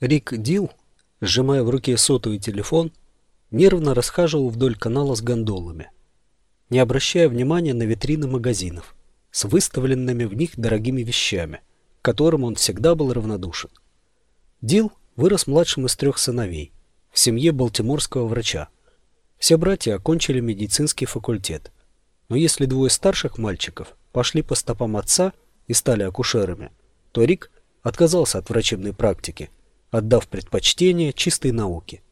Рик Дил, сжимая в руке сотовый телефон, нервно расхаживал вдоль канала с гондолами, не обращая внимания на витрины магазинов с выставленными в них дорогими вещами, к которым он всегда был равнодушен. Дил вырос младшим из трех сыновей в семье балтиморского врача. Все братья окончили медицинский факультет, но если двое старших мальчиков пошли по стопам отца и стали акушерами, то Рик отказался от врачебной практики – отдав предпочтение чистой науке.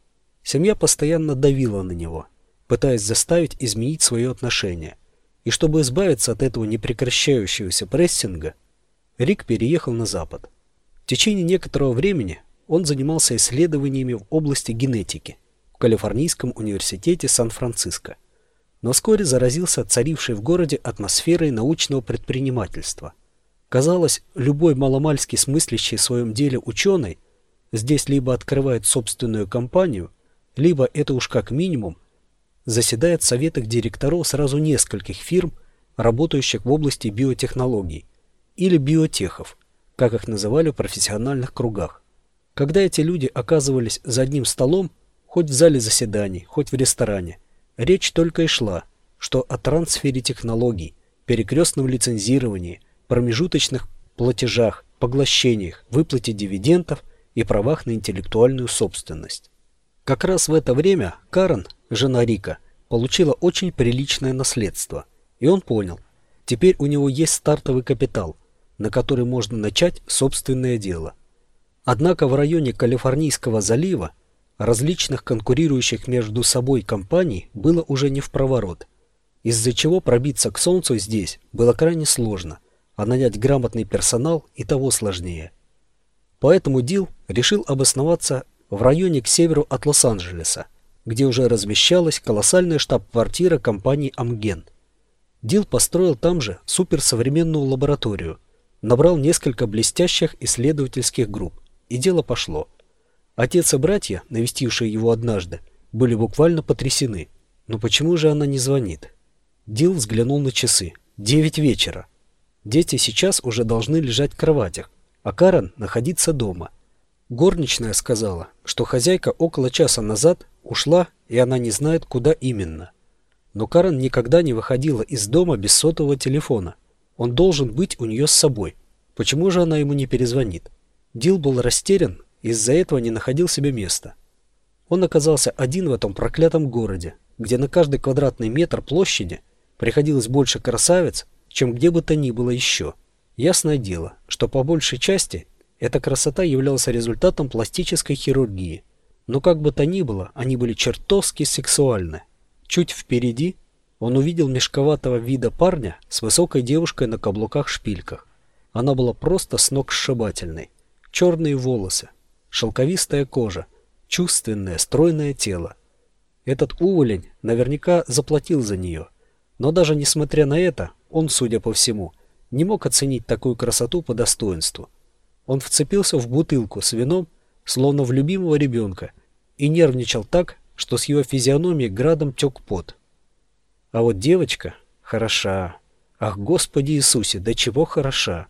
Семья постоянно давила на него, пытаясь заставить изменить свое отношение. И чтобы избавиться от этого непрекращающегося прессинга, Рик переехал на Запад. В течение некоторого времени он занимался исследованиями в области генетики в Калифорнийском университете Сан-Франциско, но вскоре заразился царившей в городе атмосферой научного предпринимательства. Казалось, любой маломальски смыслящий в своем деле ученый – здесь либо открывает собственную компанию, либо это уж как минимум заседает в советах директоров сразу нескольких фирм, работающих в области биотехнологий, или биотехов, как их называли в профессиональных кругах. Когда эти люди оказывались за одним столом, хоть в зале заседаний, хоть в ресторане, речь только и шла, что о трансфере технологий, перекрестном лицензировании, промежуточных платежах, поглощениях, выплате дивидендов – и правах на интеллектуальную собственность. Как раз в это время Карен, жена Рика, получила очень приличное наследство, и он понял, теперь у него есть стартовый капитал, на который можно начать собственное дело. Однако в районе Калифорнийского залива различных конкурирующих между собой компаний было уже не в проворот, из-за чего пробиться к солнцу здесь было крайне сложно, а нанять грамотный персонал и того сложнее – Поэтому Дил решил обосноваться в районе к северу от Лос-Анджелеса, где уже размещалась колоссальная штаб-квартира компании «Амген». Дил построил там же суперсовременную лабораторию, набрал несколько блестящих исследовательских групп, и дело пошло. Отец и братья, навестившие его однажды, были буквально потрясены. Но почему же она не звонит? Дил взглянул на часы. Девять вечера. Дети сейчас уже должны лежать в кроватях, а Карен находиться дома. Горничная сказала, что хозяйка около часа назад ушла, и она не знает, куда именно. Но Карен никогда не выходила из дома без сотового телефона. Он должен быть у нее с собой. Почему же она ему не перезвонит? Дил был растерян из-за этого не находил себе места. Он оказался один в этом проклятом городе, где на каждый квадратный метр площади приходилось больше красавиц, чем где бы то ни было еще – Ясное дело, что по большей части эта красота являлась результатом пластической хирургии. Но как бы то ни было, они были чертовски сексуальны. Чуть впереди он увидел мешковатого вида парня с высокой девушкой на каблуках-шпильках. Она была просто с ног сшибательной. Черные волосы, шелковистая кожа, чувственное, стройное тело. Этот уволень наверняка заплатил за нее. Но даже несмотря на это, он, судя по всему, не мог оценить такую красоту по достоинству. Он вцепился в бутылку с вином, словно в любимого ребенка, и нервничал так, что с его физиономии градом тек пот. А вот девочка хороша. Ах, Господи Иисусе, до чего хороша!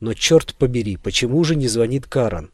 Но черт побери, почему же не звонит Каран?